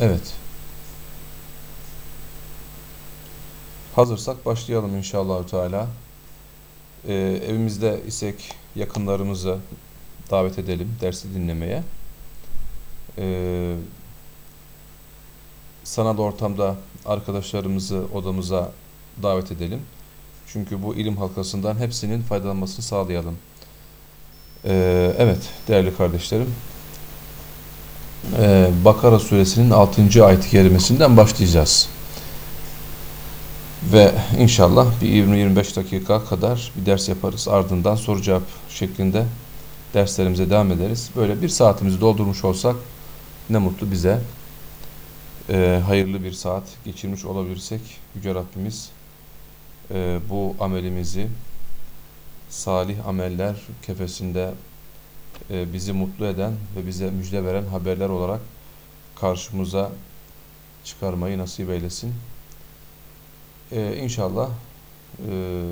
Evet. Hazırsak başlayalım inşallah Teala. Ee, evimizde isek yakınlarımızı davet edelim dersi dinlemeye. Ee, sanal ortamda arkadaşlarımızı odamıza davet edelim. Çünkü bu ilim halkasından hepsinin faydalanmasını sağlayalım. Ee, evet değerli kardeşlerim. Ee, Bakara suresinin 6. ayet-i kerimesinden başlayacağız. Ve inşallah bir 20-25 dakika kadar bir ders yaparız. Ardından soru cevap şeklinde derslerimize devam ederiz. Böyle bir saatimizi doldurmuş olsak ne mutlu bize. Ee, hayırlı bir saat geçirmiş olabilirsek Yüce Rabbimiz e, bu amelimizi salih ameller kefesinde e, bizi mutlu eden ve bize müjde veren haberler olarak karşımıza çıkarmayı nasip eylesin. E, inşallah e,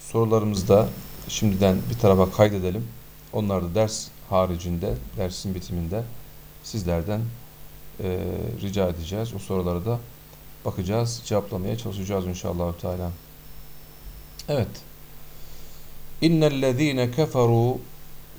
sorularımızı da şimdiden bir tarafa kaydedelim. Onlar da ders haricinde, dersin bitiminde sizlerden e, rica edeceğiz. O soruları da bakacağız, cevaplamaya çalışacağız inşallah Teala. Evet. İnnellezîne keferû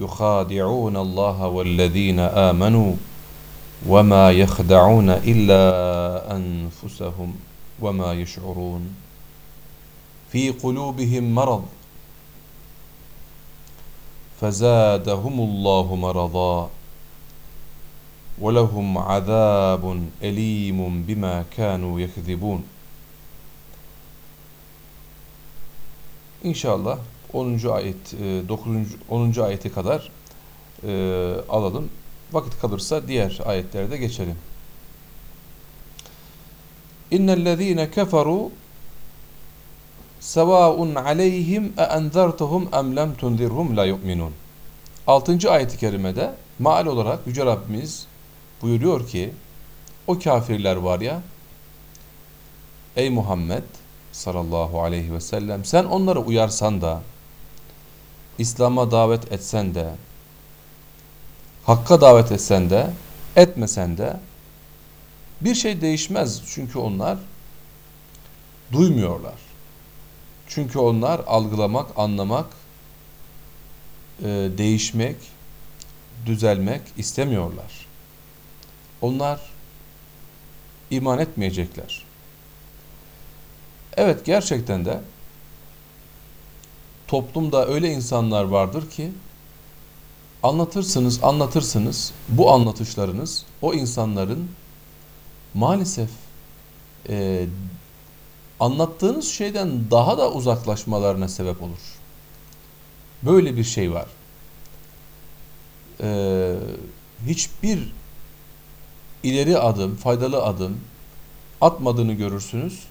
يخادعون الله والذين آمنوا وما يخدعون إلا أنفسهم وما يشعرون في قلوبهم مرض فزادهم الله مرضا وَلَهُمْ عَذَابٌ اَل۪يمٌ بِمَا كَانُوا يَكْذِبُونَ. İnşallah 10. ayet, 9. 10. ayete kadar e, alalım. Vakit kalırsa diğer ayetlerde geçelim. İnnellezîne keferû sevâun aleyhim e enzertuhum em lem tunzirhum la yu'minun. 6. ayet-i kerimede maal olarak Yüce Rabbimiz buyuruyor ki o kafirler var ya ey Muhammed sallallahu aleyhi ve sellem sen onları uyarsan da İslam'a davet etsen de Hakka davet etsen de etmesen de bir şey değişmez çünkü onlar duymuyorlar. Çünkü onlar algılamak, anlamak, e, değişmek, düzelmek istemiyorlar. Onlar iman etmeyecekler. Evet gerçekten de toplumda öyle insanlar vardır ki anlatırsınız, anlatırsınız bu anlatışlarınız o insanların maalesef e, anlattığınız şeyden daha da uzaklaşmalarına sebep olur. Böyle bir şey var. Ee, hiçbir ileri adım, faydalı adım atmadığını görürsünüz.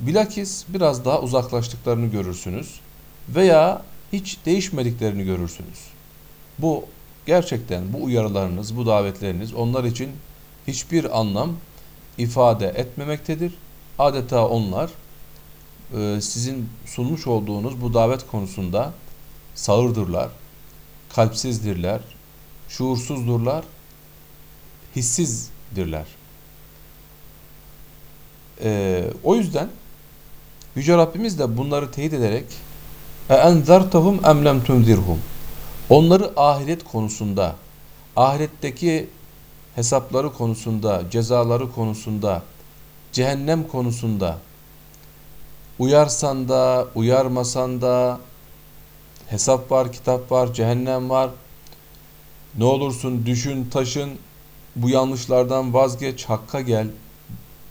Bilakis biraz daha uzaklaştıklarını görürsünüz veya hiç değişmediklerini görürsünüz. Bu gerçekten bu uyarılarınız, bu davetleriniz onlar için hiçbir anlam ifade etmemektedir. Adeta onlar e, sizin sunmuş olduğunuz bu davet konusunda sağırdırlar, kalpsizdirler, şuursuzdurlar hissizdirler. Ee, o yüzden Yüce Rabbimiz de bunları teyit ederek اَاَنْذَرْتَهُمْ اَمْ لَمْ تُنْذِرْهُمْ Onları ahiret konusunda, ahiretteki hesapları konusunda, cezaları konusunda, cehennem konusunda uyarsan da, uyarmasan da hesap var, kitap var, cehennem var. Ne olursun düşün, taşın, bu yanlışlardan vazgeç, hakka gel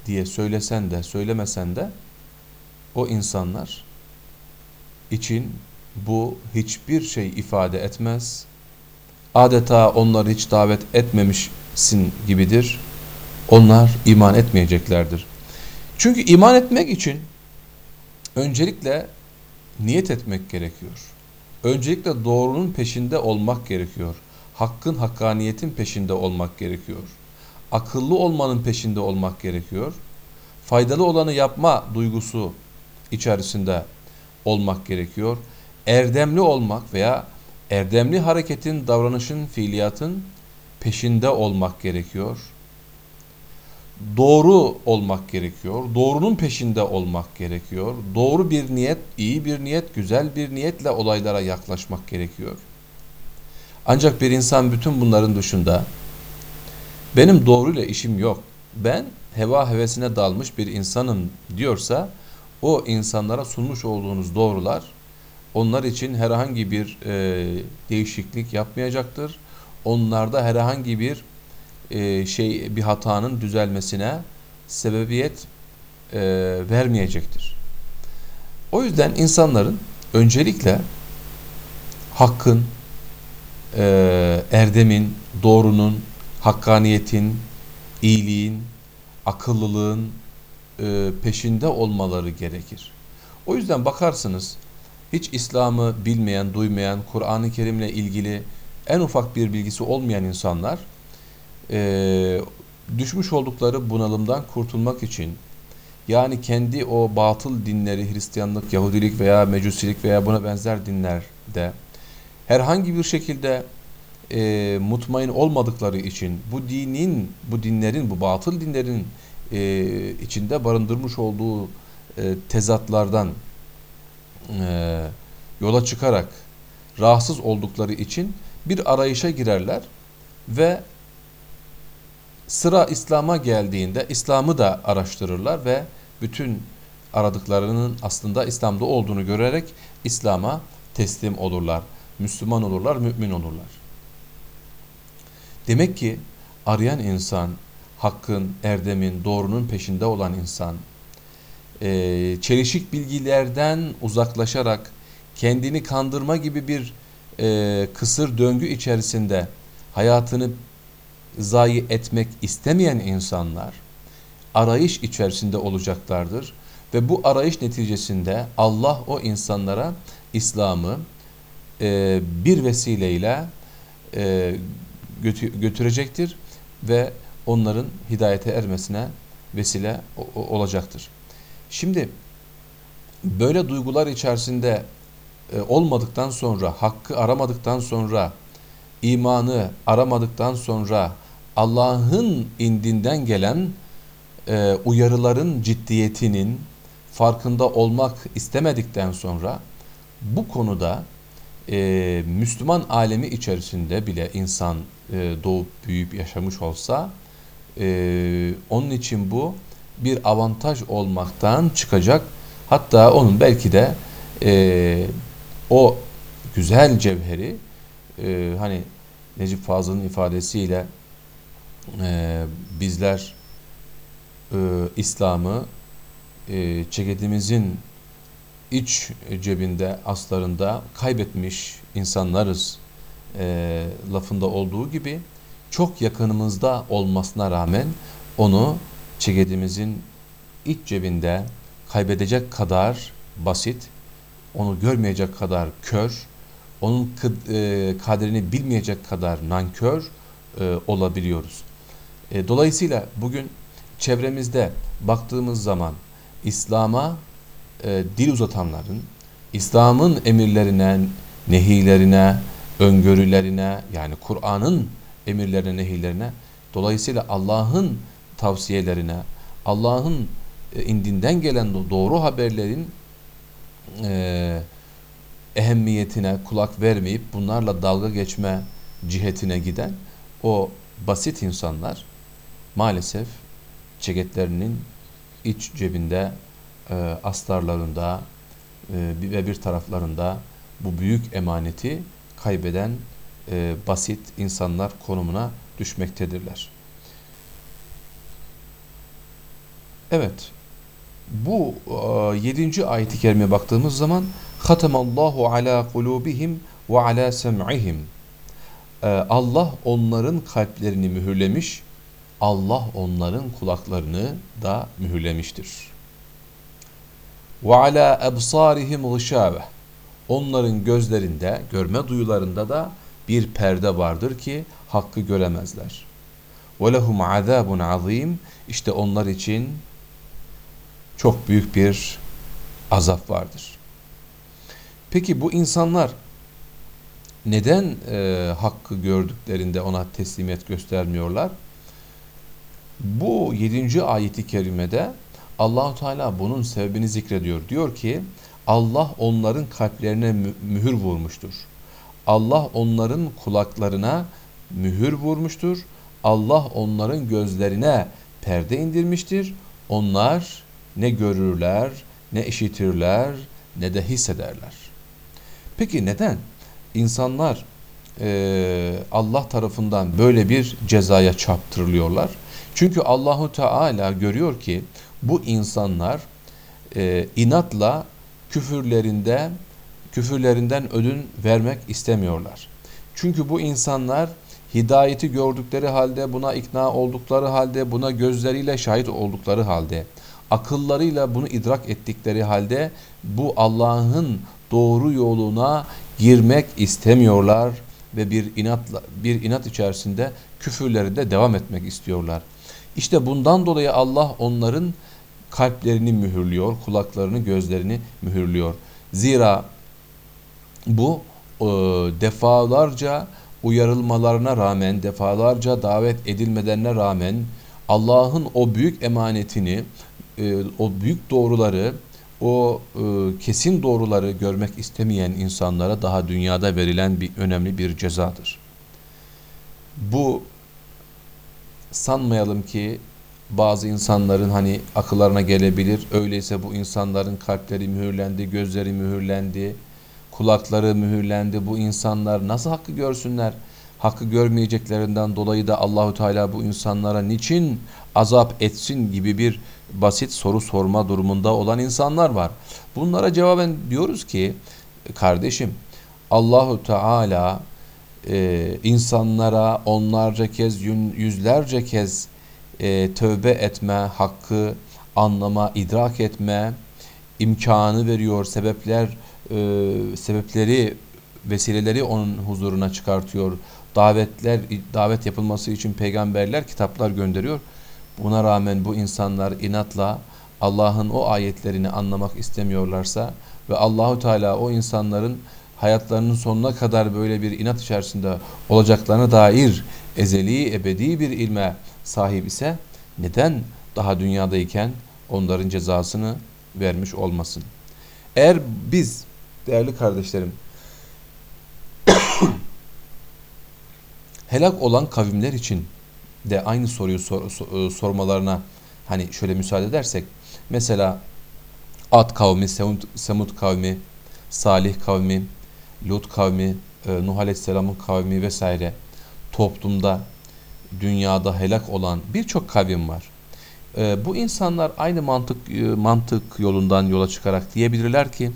diye söylesen de, söylemesen de o insanlar için bu hiçbir şey ifade etmez. Adeta onları hiç davet etmemişsin gibidir. onlar iman etmeyeceklerdir. Çünkü iman etmek için öncelikle niyet etmek gerekiyor. Öncelikle doğrunun peşinde olmak gerekiyor. Hakkın, hakkaniyetin peşinde olmak gerekiyor. Akıllı olmanın peşinde olmak gerekiyor. Faydalı olanı yapma duygusu içerisinde olmak gerekiyor. Erdemli olmak veya erdemli hareketin, davranışın, fiiliyatın peşinde olmak gerekiyor. Doğru olmak gerekiyor. Doğrunun peşinde olmak gerekiyor. Doğru bir niyet, iyi bir niyet, güzel bir niyetle olaylara yaklaşmak gerekiyor. Ancak bir insan bütün bunların dışında benim doğruyla işim yok. Ben heva hevesine dalmış bir insanım diyorsa o insanlara sunmuş olduğunuz doğrular onlar için herhangi bir e, değişiklik yapmayacaktır. Onlarda herhangi bir e, şey bir hatanın düzelmesine sebebiyet e, vermeyecektir. O yüzden insanların öncelikle hakkın, e, erdemin, doğrunun, hakkaniyetin, iyiliğin, akıllılığın e, peşinde olmaları gerekir. O yüzden bakarsınız hiç İslam'ı bilmeyen, duymayan, Kur'an-ı Kerim'le ilgili en ufak bir bilgisi olmayan insanlar e, düşmüş oldukları bunalımdan kurtulmak için yani kendi o batıl dinleri Hristiyanlık, Yahudilik veya Mecusilik veya buna benzer dinlerde herhangi bir şekilde e, mutmain olmadıkları için bu dinin, bu dinlerin, bu batıl dinlerin e, içinde barındırmış olduğu e, tezatlardan e, yola çıkarak rahatsız oldukları için bir arayışa girerler ve sıra İslam'a geldiğinde İslam'ı da araştırırlar ve bütün aradıklarının aslında İslam'da olduğunu görerek İslam'a teslim olurlar. Müslüman olurlar, mümin olurlar. Demek ki arayan insan, hakkın, erdemin, doğrunun peşinde olan insan, e, çelişik bilgilerden uzaklaşarak kendini kandırma gibi bir e, kısır döngü içerisinde hayatını zayi etmek istemeyen insanlar arayış içerisinde olacaklardır ve bu arayış neticesinde Allah o insanlara İslam'ı e, bir vesileyle e, götü götürecektir ve onların hidayete ermesine vesile olacaktır. Şimdi böyle duygular içerisinde e, olmadıktan sonra, hakkı aramadıktan sonra, imanı aramadıktan sonra Allah'ın indinden gelen e, uyarıların ciddiyetinin farkında olmak istemedikten sonra bu konuda e, Müslüman alemi içerisinde bile insan e, doğup büyüyüp yaşamış olsa e, onun için bu bir avantaj olmaktan çıkacak. Hatta onun belki de e, o güzel cevheri e, hani Necip Fazıl'ın ifadesiyle e, bizler e, İslam'ı e, ceketimizin iç cebinde, aslarında kaybetmiş insanlarız e, lafında olduğu gibi çok yakınımızda olmasına rağmen onu ceketimizin iç cebinde kaybedecek kadar basit, onu görmeyecek kadar kör, onun e, kaderini bilmeyecek kadar nankör e, olabiliyoruz. E, dolayısıyla bugün çevremizde baktığımız zaman İslam'a dil uzatanların, İslam'ın emirlerine, nehilerine, öngörülerine yani Kur'an'ın emirlerine, nehilerine dolayısıyla Allah'ın tavsiyelerine, Allah'ın e, indinden gelen doğru haberlerin e, ehemmiyetine kulak vermeyip bunlarla dalga geçme cihetine giden o basit insanlar maalesef ceketlerinin iç cebinde, e, astarlarında e, ve bir taraflarında bu büyük emaneti kaybeden e, basit insanlar konumuna düşmektedirler. Evet. Bu e, 7. ayet-i kerimeye baktığımız zaman Allahu ala kulubihim ve ala sem'ihim. E, Allah onların kalplerini mühürlemiş Allah onların kulaklarını da mühürlemiştir. Ve ala ebsarihim gışave. Onların gözlerinde, görme duyularında da bir perde vardır ki hakkı göremezler. Lehum azabun azim. İşte onlar için çok büyük bir azap vardır. Peki bu insanlar neden e, hakkı gördüklerinde ona teslimiyet göstermiyorlar? Bu 7. ayeti kerimede Allahu Teala bunun sebebini zikrediyor. Diyor ki Allah onların kalplerine mühür vurmuştur. Allah onların kulaklarına mühür vurmuştur. Allah onların gözlerine perde indirmiştir. Onlar ne görürler, ne işitirler, ne de hissederler. Peki neden? İnsanlar e, Allah tarafından böyle bir cezaya çarptırılıyorlar. Çünkü Allahu Teala görüyor ki bu insanlar e, inatla küfürlerinde küfürlerinden ödün vermek istemiyorlar. Çünkü bu insanlar hidayeti gördükleri halde, buna ikna oldukları halde, buna gözleriyle şahit oldukları halde, akıllarıyla bunu idrak ettikleri halde bu Allah'ın doğru yoluna girmek istemiyorlar ve bir inatla bir inat içerisinde küfürlerinde devam etmek istiyorlar. İşte bundan dolayı Allah onların kalplerini mühürlüyor, kulaklarını, gözlerini mühürlüyor. Zira bu e, defalarca uyarılmalarına rağmen, defalarca davet edilmelerine rağmen Allah'ın o büyük emanetini, e, o büyük doğruları, o e, kesin doğruları görmek istemeyen insanlara daha dünyada verilen bir önemli bir cezadır. Bu sanmayalım ki bazı insanların hani akıllarına gelebilir. Öyleyse bu insanların kalpleri mühürlendi, gözleri mühürlendi, kulakları mühürlendi. Bu insanlar nasıl hakkı görsünler? Hakkı görmeyeceklerinden dolayı da Allahu Teala bu insanlara niçin azap etsin gibi bir basit soru sorma durumunda olan insanlar var. Bunlara cevaben diyoruz ki kardeşim Allahu Teala e, insanlara onlarca kez yüzlerce kez e, tövbe etme hakkı anlama idrak etme imkanı veriyor sebepler e, sebepleri vesileleri onun huzuruna çıkartıyor davetler davet yapılması için peygamberler kitaplar gönderiyor buna rağmen bu insanlar inatla Allah'ın o ayetlerini anlamak istemiyorlarsa ve Allahu Teala o insanların hayatlarının sonuna kadar böyle bir inat içerisinde olacaklarına dair ezeli, ebedi bir ilme sahip ise neden daha dünyadayken onların cezasını vermiş olmasın? Eğer biz değerli kardeşlerim helak olan kavimler için de aynı soruyu sor, sor, sormalarına hani şöyle müsaade edersek mesela Ad kavmi, Semud, Semud kavmi, Salih kavmi, Lut kavmi, e, Nuh Aleyhisselam'ın kavmi vesaire toplumda, dünyada helak olan birçok kavim var. E, bu insanlar aynı mantık e, mantık yolundan yola çıkarak diyebilirler ki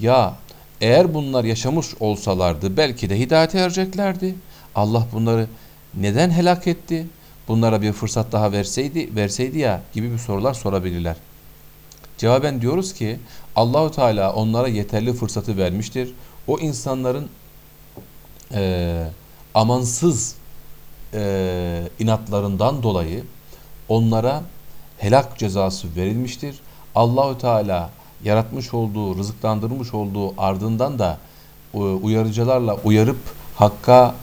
ya eğer bunlar yaşamış olsalardı belki de hidayete ereceklerdi. Allah bunları neden helak etti? Bunlara bir fırsat daha verseydi, verseydi ya gibi bir sorular sorabilirler. Cevaben diyoruz ki Allahu Teala onlara yeterli fırsatı vermiştir. O insanların e, amansız e, inatlarından dolayı onlara helak cezası verilmiştir. Allahu Teala yaratmış olduğu, rızıklandırmış olduğu ardından da e, uyarıcılarla uyarıp hakka,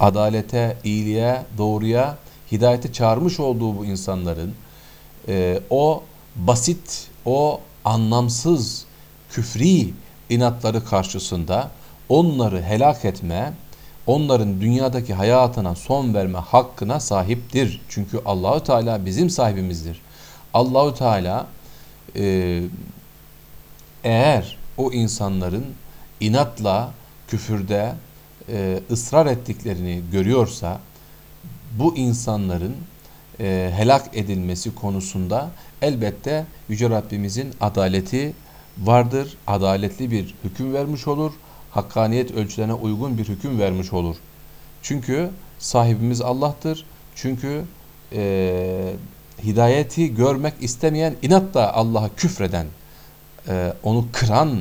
adalete, iyiliğe, doğruya, hidayete çağırmış olduğu bu insanların e, o basit, o anlamsız, küfri inatları karşısında onları helak etme, onların dünyadaki hayatına son verme hakkına sahiptir. Çünkü Allahü Teala bizim sahibimizdir. Allahü Teala e, eğer o insanların inatla küfürde e, ısrar ettiklerini görüyorsa bu insanların e, helak edilmesi konusunda elbette Yüce Rabbimizin adaleti vardır. Adaletli bir hüküm vermiş olur. Hakkaniyet ölçülerine uygun bir hüküm vermiş olur. Çünkü sahibimiz Allah'tır. Çünkü e, hidayeti görmek istemeyen, inatla Allah'a küfreden, e, onu kıran,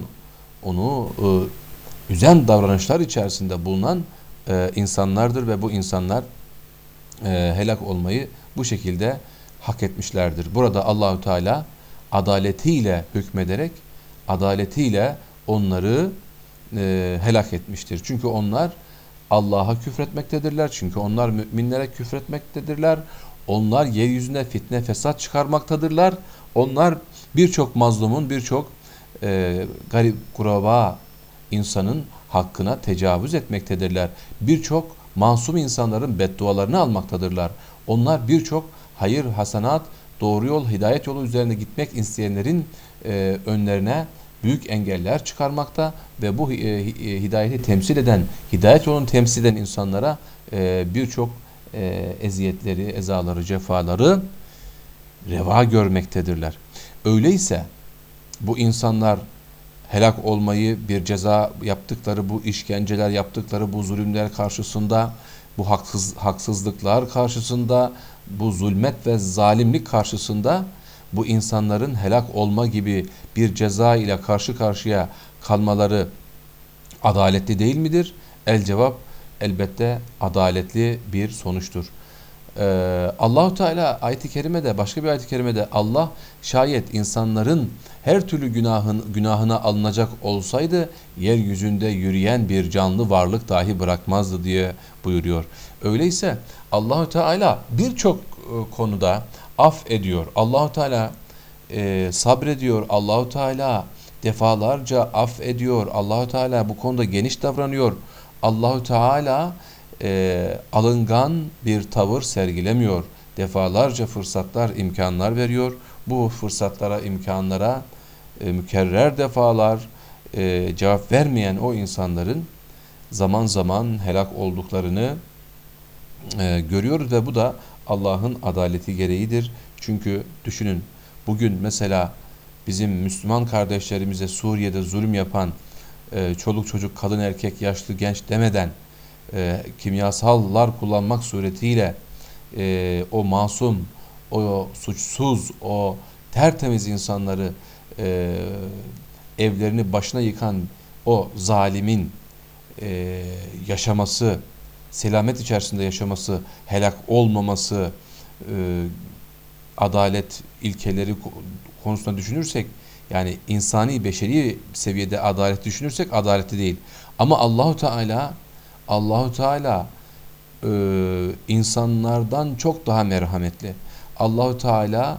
onu e, üzen davranışlar içerisinde bulunan e, insanlardır ve bu insanlar e, helak olmayı bu şekilde hak etmişlerdir. Burada Allahü Teala adaletiyle hükmederek adaletiyle onları helak etmiştir. Çünkü onlar Allah'a küfretmektedirler. Çünkü onlar müminlere küfretmektedirler. Onlar yeryüzünde fitne fesat çıkarmaktadırlar. Onlar birçok mazlumun, birçok e, garip kuraba insanın hakkına tecavüz etmektedirler. Birçok masum insanların beddualarını almaktadırlar. Onlar birçok hayır, hasanat, doğru yol, hidayet yolu üzerine gitmek isteyenlerin e, önlerine büyük engeller çıkarmakta ve bu e, e, hidayeti temsil eden, hidayet yolunu temsil eden insanlara e, birçok e, eziyetleri, ezaları, cefaları reva görmektedirler. Öyleyse bu insanlar helak olmayı bir ceza yaptıkları bu işkenceler yaptıkları bu zulümler karşısında bu haksız, haksızlıklar karşısında bu zulmet ve zalimlik karşısında bu insanların helak olma gibi bir ceza ile karşı karşıya kalmaları adaletli değil midir? El cevap elbette adaletli bir sonuçtur. Ee, Allahu Teala ayet-i kerimede başka bir ayet-i kerimede Allah şayet insanların her türlü günahın günahına alınacak olsaydı yeryüzünde yürüyen bir canlı varlık dahi bırakmazdı diye buyuruyor. Öyleyse Allahu Teala birçok e, konuda af ediyor. Allahu Teala e, sabrediyor. Allahu Teala defalarca af ediyor. Allahu Teala bu konuda geniş davranıyor. Allahu Teala e, alıngan bir tavır sergilemiyor. Defalarca fırsatlar, imkanlar veriyor. Bu fırsatlara, imkanlara e, mükerrer defalar e, cevap vermeyen o insanların zaman zaman helak olduklarını e, görüyoruz ve bu da Allah'ın adaleti gereğidir. Çünkü düşünün bugün mesela bizim Müslüman kardeşlerimize Suriye'de zulüm yapan e, çoluk çocuk, kadın erkek, yaşlı genç demeden e, kimyasallar kullanmak suretiyle e, o masum, o suçsuz, o tertemiz insanları e, evlerini başına yıkan o zalimin e, yaşaması, selamet içerisinde yaşaması, helak olmaması, e, adalet ilkeleri konusunda düşünürsek, yani insani, beşeri seviyede adalet düşünürsek adaletli değil. Ama Allahu Teala Allahu Teala e, insanlardan çok daha merhametli. Allahu Teala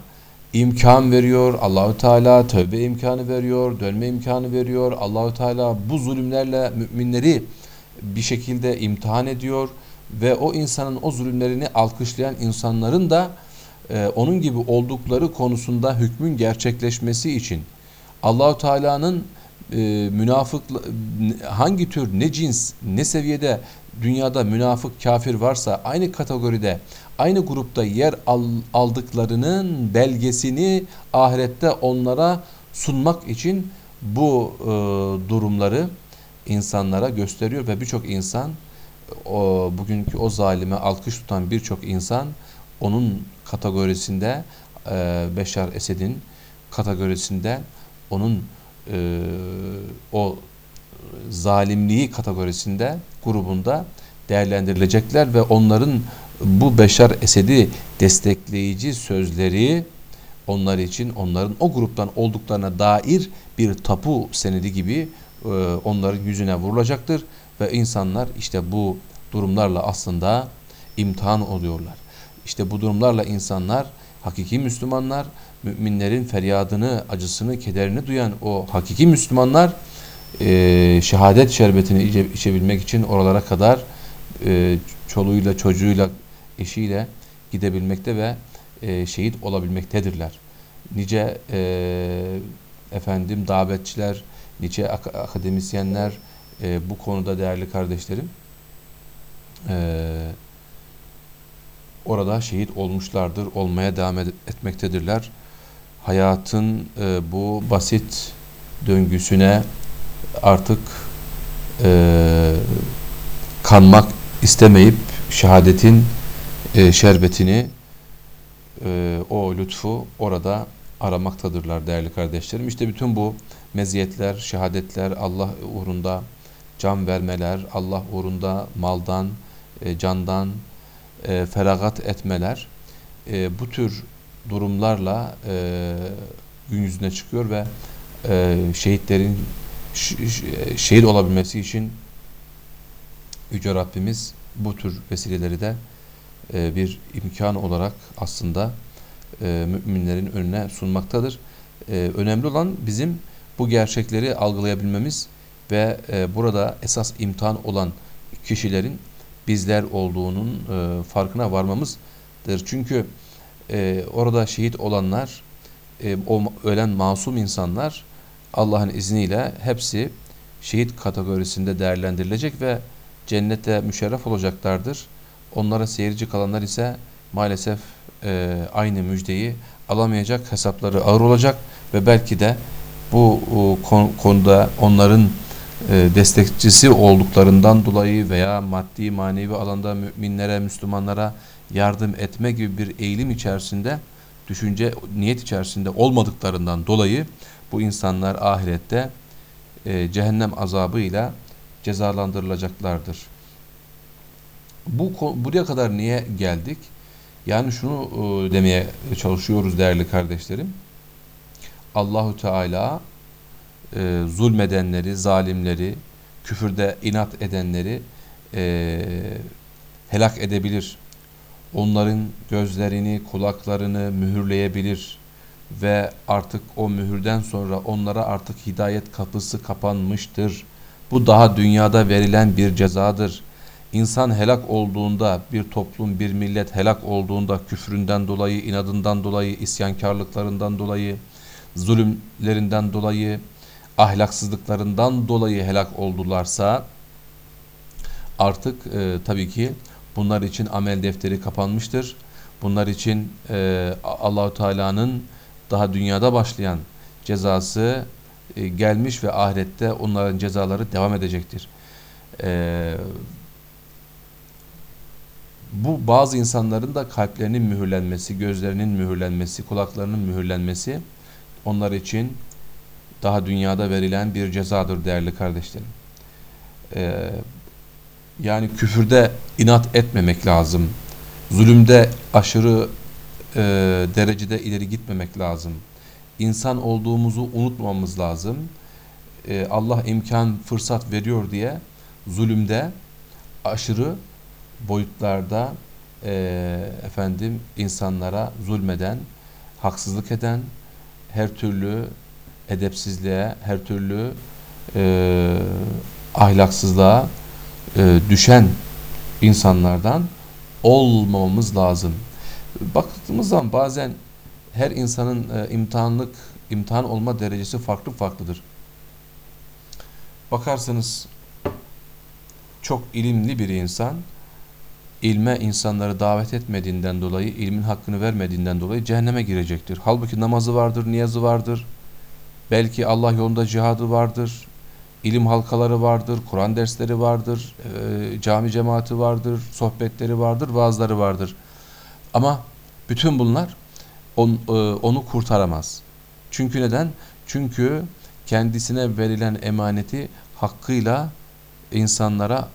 imkan veriyor. Allahu Teala tövbe imkanı veriyor, dönme imkanı veriyor. Allahu Teala bu zulümlerle müminleri bir şekilde imtihan ediyor ve o insanın o zulümlerini alkışlayan insanların da e, onun gibi oldukları konusunda hükmün gerçekleşmesi için Allahu Teala'nın e, münafık hangi tür ne cins ne seviyede dünyada münafık kafir varsa aynı kategoride aynı grupta yer al, aldıklarının belgesini ahirette onlara sunmak için bu e, durumları insanlara gösteriyor ve birçok insan o bugünkü o zalime alkış tutan birçok insan onun kategorisinde e, Beşar Esed'in kategorisinde onun e, o zalimliği kategorisinde grubunda değerlendirilecekler ve onların bu Beşar Esed'i destekleyici sözleri onlar için onların o gruptan olduklarına dair bir tapu senedi gibi e, onların yüzüne vurulacaktır ve insanlar işte bu durumlarla aslında imtihan oluyorlar. İşte bu durumlarla insanlar hakiki Müslümanlar müminlerin feryadını, acısını, kederini duyan o hakiki Müslümanlar e, şehadet şerbetini içe, içebilmek için oralara kadar e, çoluğuyla, çocuğuyla, eşiyle gidebilmekte ve e, şehit olabilmektedirler. Nice e, efendim davetçiler, nice ak akademisyenler e, bu konuda değerli kardeşlerim e, orada şehit olmuşlardır, olmaya devam etmektedirler. Hayatın e, bu basit döngüsüne artık e, kanmak istemeyip şehadetin e, şerbetini e, o lütfu orada aramaktadırlar değerli kardeşlerim. İşte bütün bu meziyetler, şehadetler, Allah uğrunda can vermeler, Allah uğrunda maldan, e, candan e, feragat etmeler e, bu tür durumlarla e, gün yüzüne çıkıyor ve e, şehitlerin şehit olabilmesi için Yüce Rabbimiz bu tür vesileleri de e, bir imkan olarak aslında e, müminlerin önüne sunmaktadır. E, önemli olan bizim bu gerçekleri algılayabilmemiz ve e, burada esas imtihan olan kişilerin bizler olduğunun e, farkına varmamızdır. Çünkü e, orada şehit olanlar, e, o ölen masum insanlar Allah'ın izniyle hepsi şehit kategorisinde değerlendirilecek ve cennete müşerref olacaklardır. Onlara seyirci kalanlar ise maalesef e, aynı müjdeyi alamayacak, hesapları ağır olacak ve belki de bu konuda onların e, destekçisi olduklarından dolayı veya maddi manevi alanda müminlere, Müslümanlara yardım etme gibi bir eğilim içerisinde, düşünce, niyet içerisinde olmadıklarından dolayı bu insanlar ahirette e, cehennem azabıyla cezalandırılacaklardır. Bu buraya kadar niye geldik? Yani şunu e, demeye çalışıyoruz değerli kardeşlerim. Allahu Teala e, zulmedenleri, zalimleri, küfürde inat edenleri e, helak edebilir. Onların gözlerini, kulaklarını mühürleyebilir ve artık o mühürden sonra onlara artık hidayet kapısı kapanmıştır. Bu daha dünyada verilen bir cezadır. İnsan helak olduğunda, bir toplum, bir millet helak olduğunda küfründen dolayı, inadından dolayı, isyankarlıklarından dolayı, zulümlerinden dolayı, ahlaksızlıklarından dolayı helak oldularsa artık e, tabii ki bunlar için amel defteri kapanmıştır. Bunlar için e, Allahu Teala'nın daha dünyada başlayan cezası e, gelmiş ve ahirette onların cezaları devam edecektir. E, bu bazı insanların da kalplerinin mühürlenmesi, gözlerinin mühürlenmesi, kulaklarının mühürlenmesi onlar için daha dünyada verilen bir cezadır değerli kardeşlerim. Ee, yani küfürde inat etmemek lazım. Zulümde aşırı e, derecede ileri gitmemek lazım. İnsan olduğumuzu unutmamamız lazım. E, Allah imkan, fırsat veriyor diye zulümde aşırı boyutlarda e, efendim insanlara zulmeden, haksızlık eden, her türlü edepsizliğe, her türlü e, ahlaksızlığa e, düşen insanlardan olmamamız lazım. Baktığımız zaman bazen her insanın e, imtihanlık, imtihan olma derecesi farklı farklıdır. Bakarsanız çok ilimli bir insan ilme insanları davet etmediğinden dolayı, ilmin hakkını vermediğinden dolayı cehenneme girecektir. Halbuki namazı vardır, niyazı vardır, Belki Allah yolunda cihadı vardır, ilim halkaları vardır, Kur'an dersleri vardır, e, cami cemaati vardır, sohbetleri vardır, vaazları vardır. Ama bütün bunlar on, e, onu kurtaramaz. Çünkü neden? Çünkü kendisine verilen emaneti hakkıyla insanlara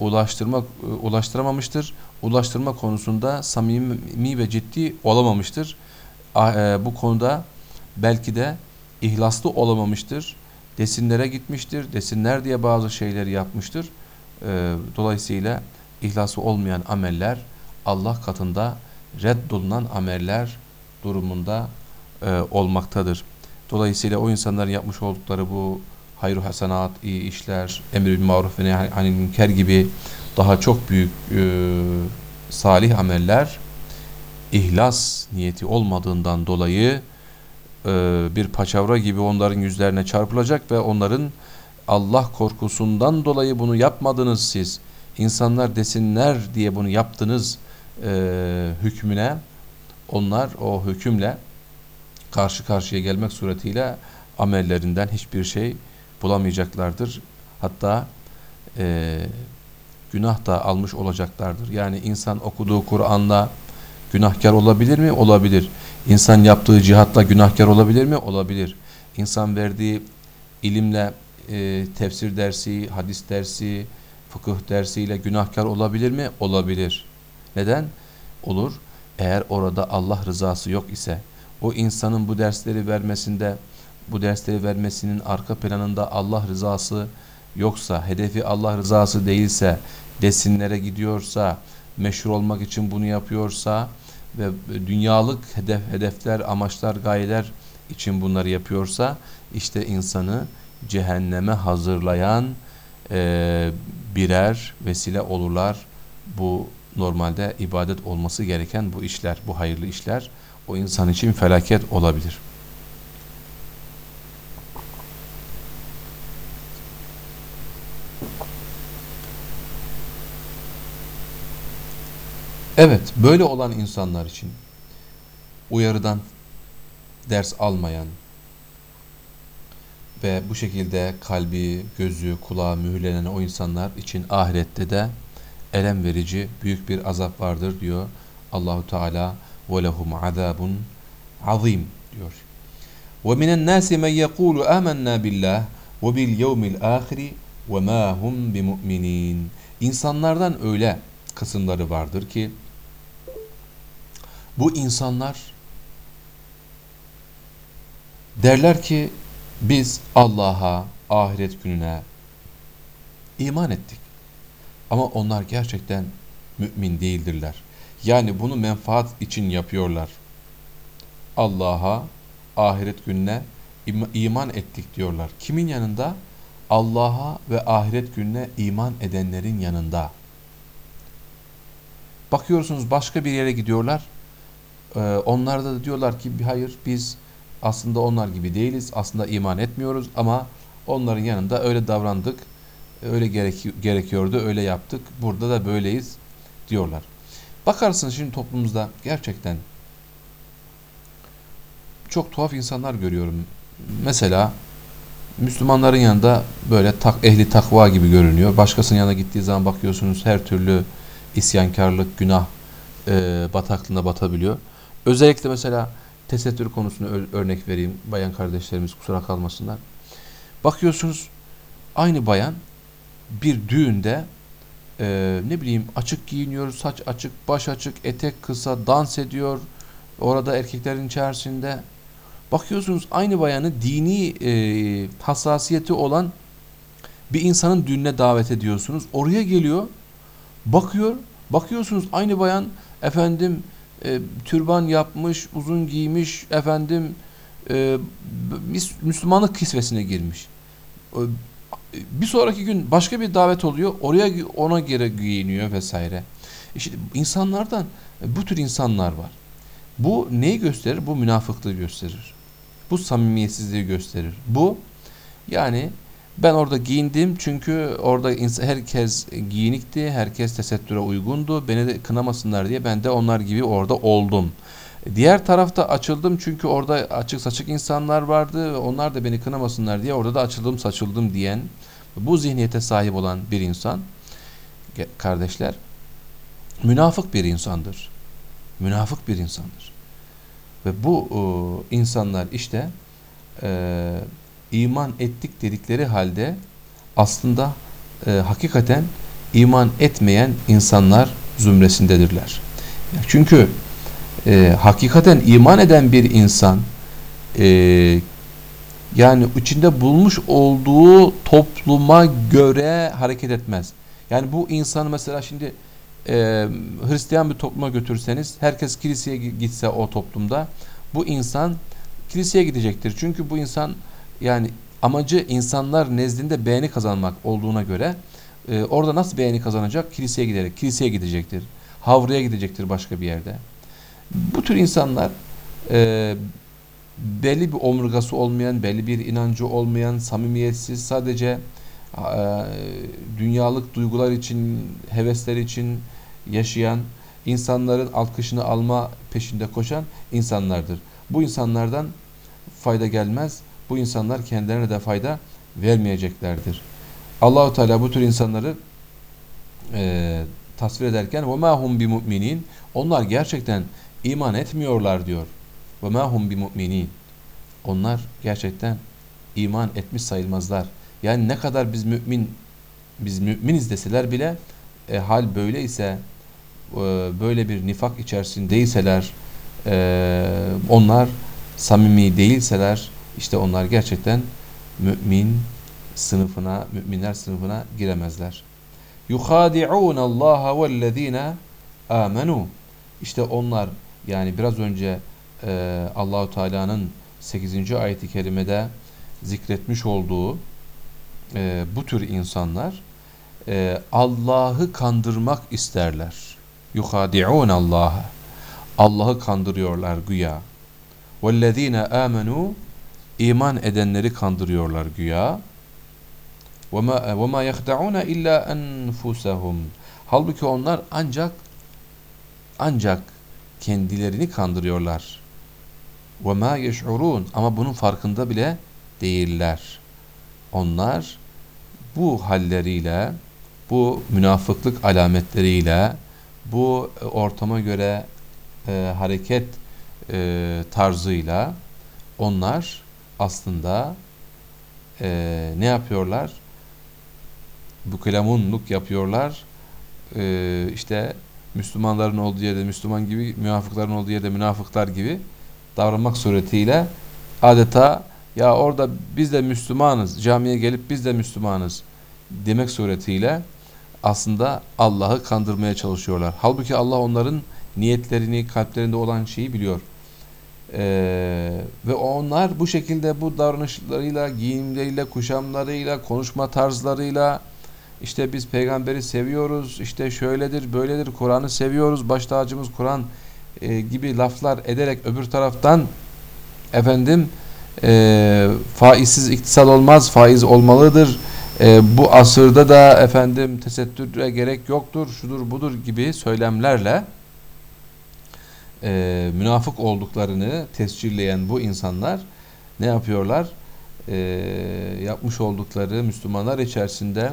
ulaştırmak e, ulaştıramamıştır. Ulaştırma konusunda samimi ve ciddi olamamıştır. E, bu konuda belki de ihlaslı olamamıştır. Desinlere gitmiştir. Desinler diye bazı şeyleri yapmıştır. E, dolayısıyla ihlası olmayan ameller Allah katında reddolunan ameller durumunda e, olmaktadır. Dolayısıyla o insanların yapmış oldukları bu hayır hasenat, iyi işler, emir-i maruf ve hani münker gibi daha çok büyük e, salih ameller ihlas niyeti olmadığından dolayı bir paçavra gibi onların yüzlerine çarpılacak ve onların Allah korkusundan dolayı bunu yapmadınız siz. İnsanlar desinler diye bunu yaptınız e, hükmüne onlar o hükümle karşı karşıya gelmek suretiyle amellerinden hiçbir şey bulamayacaklardır. Hatta e, günah da almış olacaklardır. Yani insan okuduğu Kur'an'la günahkar olabilir mi? Olabilir. İnsan yaptığı cihatla günahkar olabilir mi? Olabilir. İnsan verdiği ilimle e, tefsir dersi, hadis dersi, fıkıh dersiyle günahkar olabilir mi? Olabilir. Neden? Olur. Eğer orada Allah rızası yok ise, o insanın bu dersleri vermesinde, bu dersleri vermesinin arka planında Allah rızası yoksa, hedefi Allah rızası değilse, desinlere gidiyorsa, meşhur olmak için bunu yapıyorsa ve dünyalık hedef, hedefler, amaçlar, gayeler için bunları yapıyorsa, işte insanı cehenneme hazırlayan e, birer vesile olurlar. Bu normalde ibadet olması gereken bu işler, bu hayırlı işler o insan için felaket olabilir. Evet, böyle olan insanlar için uyarıdan ders almayan ve bu şekilde kalbi, gözü, kulağı mühürlenen o insanlar için ahirette de elem verici büyük bir azap vardır diyor Allahu Teala ve lehum azabun azim diyor. Ve minen nasi men yekulu amennâ billah ve bil yevmil ahiri ve ma hum bimü'minin. İnsanlardan öyle kısımları vardır ki bu insanlar derler ki biz Allah'a, ahiret gününe iman ettik. Ama onlar gerçekten mümin değildirler. Yani bunu menfaat için yapıyorlar. Allah'a, ahiret gününe iman ettik diyorlar. Kimin yanında? Allah'a ve ahiret gününe iman edenlerin yanında. Bakıyorsunuz başka bir yere gidiyorlar. Ee, onlar da diyorlar ki hayır biz aslında onlar gibi değiliz. Aslında iman etmiyoruz ama onların yanında öyle davrandık. Öyle gerekiyordu, öyle yaptık. Burada da böyleyiz diyorlar. Bakarsın şimdi toplumumuzda gerçekten çok tuhaf insanlar görüyorum. Mesela Müslümanların yanında böyle tak, ehli takva gibi görünüyor. Başkasının yanına gittiği zaman bakıyorsunuz her türlü isyankarlık, günah e, bataklığına batabiliyor. Özellikle mesela tesettür konusunu örnek vereyim. Bayan kardeşlerimiz kusura kalmasınlar. Bakıyorsunuz aynı bayan bir düğünde e, ne bileyim açık giyiniyor, saç açık, baş açık, etek kısa, dans ediyor. Orada erkeklerin içerisinde. Bakıyorsunuz aynı bayanı dini e, hassasiyeti olan bir insanın düğününe davet ediyorsunuz. Oraya geliyor, bakıyor, bakıyorsunuz aynı bayan efendim e, türban yapmış, uzun giymiş, efendim e, Müslümanlık kisvesine girmiş. Bir sonraki gün başka bir davet oluyor. Oraya ona göre giyiniyor vesaire. İşte insanlardan bu tür insanlar var. Bu neyi gösterir? Bu münafıklığı gösterir. Bu samimiyetsizliği gösterir. Bu yani ben orada giyindim çünkü orada herkes giyinikti, herkes tesettüre uygundu. Beni de kınamasınlar diye ben de onlar gibi orada oldum. Diğer tarafta açıldım çünkü orada açık saçık insanlar vardı ve onlar da beni kınamasınlar diye orada da açıldım saçıldım diyen bu zihniyete sahip olan bir insan kardeşler münafık bir insandır. Münafık bir insandır. Ve bu e, insanlar işte e, iman ettik dedikleri halde aslında e, hakikaten iman etmeyen insanlar zümresindedirler. Çünkü e, hakikaten iman eden bir insan e, yani içinde bulmuş olduğu topluma göre hareket etmez. Yani bu insanı mesela şimdi e, Hristiyan bir topluma götürseniz herkes kiliseye gitse o toplumda bu insan kiliseye gidecektir. Çünkü bu insan yani amacı insanlar nezdinde beğeni kazanmak olduğuna göre e, orada nasıl beğeni kazanacak? Kiliseye giderek. Kiliseye gidecektir. Havruya gidecektir başka bir yerde. Bu tür insanlar e, belli bir omurgası olmayan, belli bir inancı olmayan, samimiyetsiz, sadece e, dünyalık duygular için, hevesler için yaşayan, insanların alkışını alma peşinde koşan insanlardır. Bu insanlardan fayda gelmez bu insanlar kendilerine de fayda vermeyeceklerdir. Allahu Teala bu tür insanları e, tasvir ederken ve mahum bi müminin onlar gerçekten iman etmiyorlar diyor. Ve mahum bi müminin onlar gerçekten iman etmiş sayılmazlar. Yani ne kadar biz mümin biz müminiz deseler bile e, hal böyle ise e, böyle bir nifak içerisindeyseler e, onlar samimi değilseler işte onlar gerçekten mümin sınıfına, müminler sınıfına giremezler. يُخَادِعُونَ اللّٰهَ وَالَّذ۪ينَ آمَنُوا İşte onlar yani biraz önce e, Allahu Teala'nın 8. ayeti kerimede zikretmiş olduğu e, bu tür insanlar e, Allah'ı kandırmak isterler. يُخَادِعُونَ اللّٰهَ Allah'ı kandırıyorlar güya. وَالَّذ۪ينَ آمَنُوا iman edenleri kandırıyorlar güya. وَمَا, وَمَا يَخْدَعُونَ اِلَّا أَنْفُسَهُمْ Halbuki onlar ancak ancak kendilerini kandırıyorlar. وَمَا يَشْعُرُونَ Ama bunun farkında bile değiller. Onlar bu halleriyle, bu münafıklık alametleriyle, bu ortama göre e, hareket e, tarzıyla onlar aslında e, ne yapıyorlar? Bu kelamunluk yapıyorlar. E, işte Müslümanların olduğu yerde Müslüman gibi, münafıkların olduğu yerde münafıklar gibi davranmak suretiyle adeta ya orada biz de Müslümanız, camiye gelip biz de Müslümanız demek suretiyle aslında Allah'ı kandırmaya çalışıyorlar. Halbuki Allah onların niyetlerini, kalplerinde olan şeyi biliyor. Ee, ve onlar bu şekilde bu davranışlarıyla, giyimleriyle, kuşamlarıyla, konuşma tarzlarıyla işte biz peygamberi seviyoruz, işte şöyledir, böyledir, Kur'an'ı seviyoruz, baş tacımız Kur'an e, gibi laflar ederek öbür taraftan efendim e, faizsiz iktisal olmaz, faiz olmalıdır. E, bu asırda da efendim tesettüre gerek yoktur, şudur budur gibi söylemlerle e, münafık olduklarını tescilleyen bu insanlar ne yapıyorlar? E, yapmış oldukları Müslümanlar içerisinde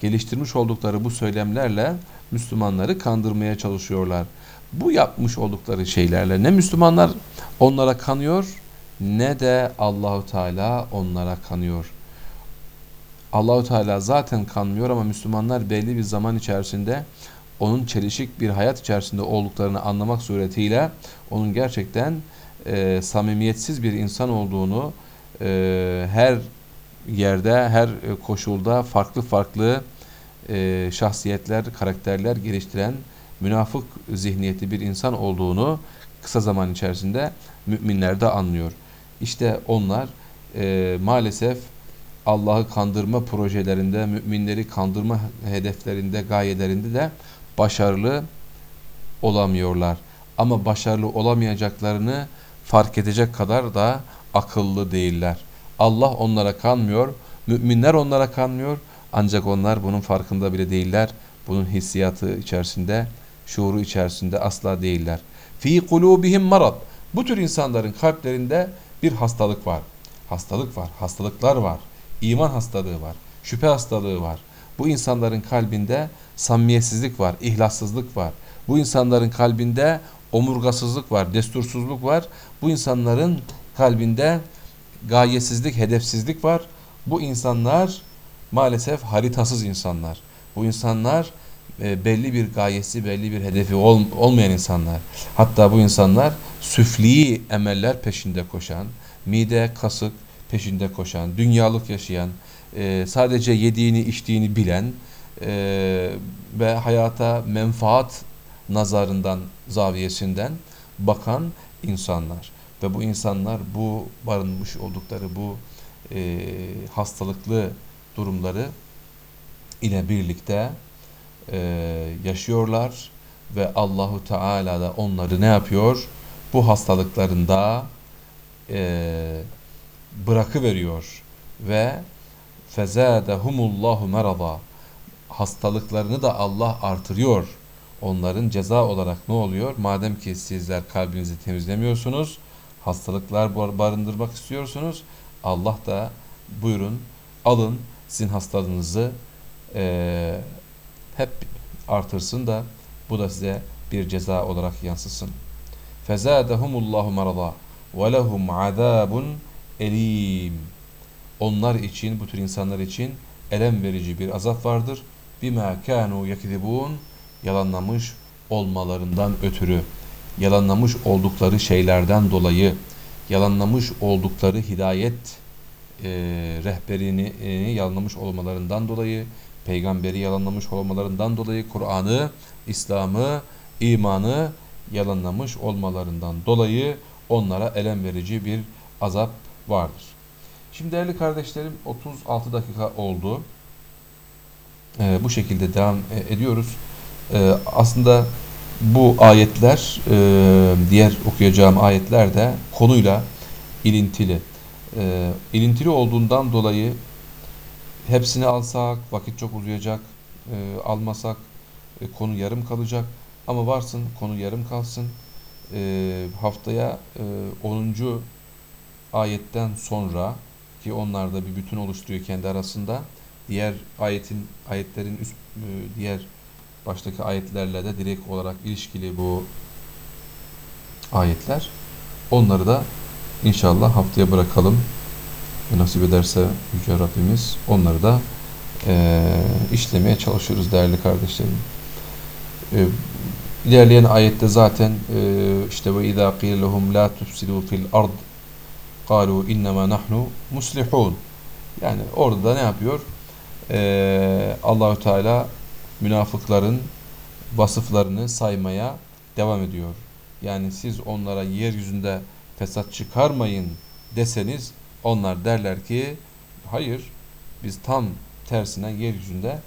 geliştirmiş oldukları bu söylemlerle Müslümanları kandırmaya çalışıyorlar. Bu yapmış oldukları şeylerle ne Müslümanlar onlara kanıyor ne de Allahu Teala onlara kanıyor. Allahu Teala zaten kanmıyor ama Müslümanlar belli bir zaman içerisinde onun çelişik bir hayat içerisinde olduklarını anlamak suretiyle onun gerçekten e, samimiyetsiz bir insan olduğunu e, her yerde, her koşulda farklı farklı e, şahsiyetler, karakterler geliştiren münafık zihniyeti bir insan olduğunu kısa zaman içerisinde müminler de anlıyor. İşte onlar e, maalesef Allah'ı kandırma projelerinde, müminleri kandırma hedeflerinde, gayelerinde de başarılı olamıyorlar. Ama başarılı olamayacaklarını fark edecek kadar da akıllı değiller. Allah onlara kanmıyor, müminler onlara kanmıyor ancak onlar bunun farkında bile değiller. Bunun hissiyatı içerisinde, şuuru içerisinde asla değiller. Fi kulubihim marad. Bu tür insanların kalplerinde bir hastalık var. Hastalık var, hastalıklar var. İman hastalığı var, şüphe hastalığı var. Bu insanların kalbinde samimiyetsizlik var, ihlassızlık var. Bu insanların kalbinde omurgasızlık var, destursuzluk var. Bu insanların kalbinde gayesizlik, hedefsizlik var. Bu insanlar maalesef haritasız insanlar. Bu insanlar e, belli bir gayesi, belli bir hedefi ol, olmayan insanlar. Hatta bu insanlar süfli emeller peşinde koşan, mide kasık peşinde koşan, dünyalık yaşayan, e, sadece yediğini içtiğini bilen e, ve hayata menfaat nazarından, zaviyesinden bakan insanlar. Ve bu insanlar bu barınmış oldukları bu e, hastalıklı durumları ile birlikte e, yaşıyorlar ve Allahu Teala da onları ne yapıyor? Bu hastalıklarında e, bırakıveriyor ve fezâdehumullahu merada hastalıklarını da Allah artırıyor. Onların ceza olarak ne oluyor? Madem ki sizler kalbinizi temizlemiyorsunuz, hastalıklar barındırmak istiyorsunuz, Allah da buyurun alın sizin hastalığınızı e, hep artırsın da bu da size bir ceza olarak yansısın. Fezadehumullahu marada ve lehum azabun elim. Onlar için, bu tür insanlar için elem verici bir azap vardır. Bima kanu yakzibun yalanlamış olmalarından ötürü, yalanlamış oldukları şeylerden dolayı, yalanlamış oldukları hidayet e, rehberini e, yalanlamış olmalarından dolayı, peygamberi yalanlamış olmalarından dolayı, Kur'an'ı, İslam'ı, imanı yalanlamış olmalarından dolayı onlara elem verici bir azap vardır. Şimdi değerli kardeşlerim 36 dakika oldu. Ee, bu şekilde devam e, ediyoruz. Ee, aslında bu ayetler, e, diğer okuyacağım ayetler de konuyla ilintili. Ee, ilintili olduğundan dolayı hepsini alsak vakit çok uzayacak, e, almasak e, konu yarım kalacak. Ama varsın konu yarım kalsın. E, haftaya e, 10. ayetten sonra ki onlar da bir bütün oluşturuyor kendi arasında. Diğer ayetin ayetlerin üst e, diğer baştaki ayetlerle de direkt olarak ilişkili bu ayetler. Onları da inşallah haftaya bırakalım. Nasip ederse Yüce Rabbimiz onları da e, işlemeye çalışırız değerli kardeşlerim. E, ilerleyen ayette zaten e, işte ve izâ qîle lehum lâ tufsidû fil ard قالوا innema nahnu muslihun. Yani orada da ne yapıyor? Ee, Allahü Teala münafıkların vasıflarını saymaya devam ediyor. Yani siz onlara yeryüzünde fesat çıkarmayın deseniz onlar derler ki hayır biz tam tersine yeryüzünde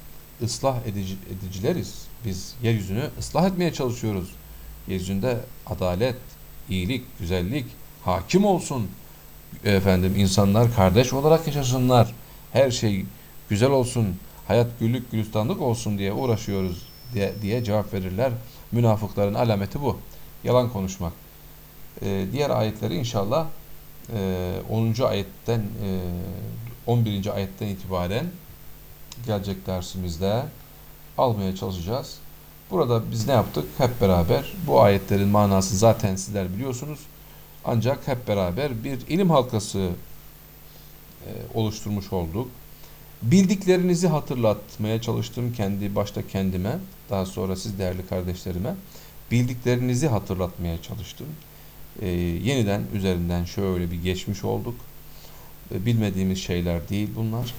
ıslah edici, edicileriz. Biz yeryüzünü ıslah etmeye çalışıyoruz. Yeryüzünde adalet, iyilik, güzellik hakim olsun efendim insanlar kardeş olarak yaşasınlar. Her şey güzel olsun. Hayat güllük gülistanlık olsun diye uğraşıyoruz diye, diye cevap verirler. Münafıkların alameti bu. Yalan konuşmak. Ee, diğer ayetleri inşallah e, 10. ayetten e, 11. ayetten itibaren gelecek dersimizde almaya çalışacağız. Burada biz ne yaptık? Hep beraber bu ayetlerin manasını zaten sizler biliyorsunuz. Ancak hep beraber bir ilim halkası e, oluşturmuş olduk. Bildiklerinizi hatırlatmaya çalıştım kendi başta kendime, daha sonra siz değerli kardeşlerime. Bildiklerinizi hatırlatmaya çalıştım. E, yeniden üzerinden şöyle bir geçmiş olduk. E, bilmediğimiz şeyler değil bunlar.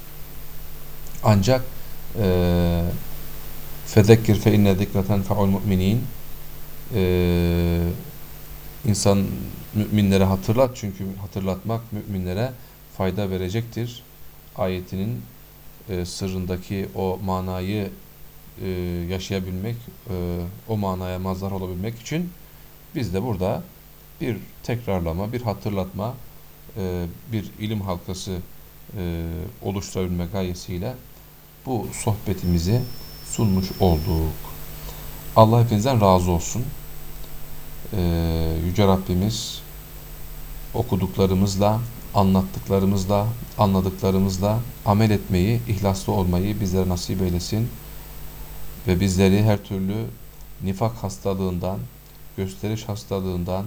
Ancak e, fezekkir fe inne zikreten fe'ul mu'minin insan müminlere hatırlat çünkü hatırlatmak müminlere fayda verecektir. Ayetinin e, sırrındaki o manayı e, yaşayabilmek, e, o manaya mazhar olabilmek için biz de burada bir tekrarlama, bir hatırlatma, e, bir ilim halkası e, oluşturabilme gayesiyle bu sohbetimizi sunmuş olduk. Allah hepinizden razı olsun e, Yüce Rabbimiz okuduklarımızla, anlattıklarımızla, anladıklarımızla amel etmeyi, ihlaslı olmayı bizlere nasip eylesin. Ve bizleri her türlü nifak hastalığından, gösteriş hastalığından,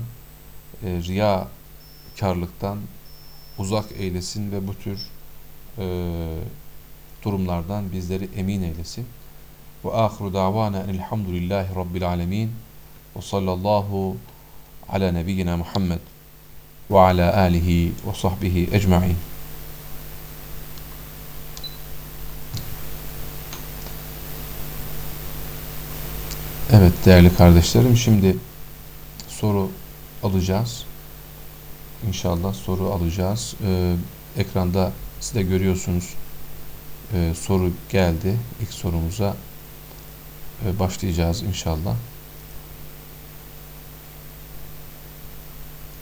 e, riya karlıktan uzak eylesin ve bu tür e, durumlardan bizleri emin eylesin. Ve ahiru davana elhamdülillahi rabbil alemin. Ve sallallahu ala nebiyyina Muhammed ve ala alihi ve sahbihi ecma'in. Evet değerli kardeşlerim şimdi soru alacağız. İnşallah soru alacağız. Ee, ekranda siz de görüyorsunuz ee, soru geldi. İlk sorumuza e, başlayacağız inşallah.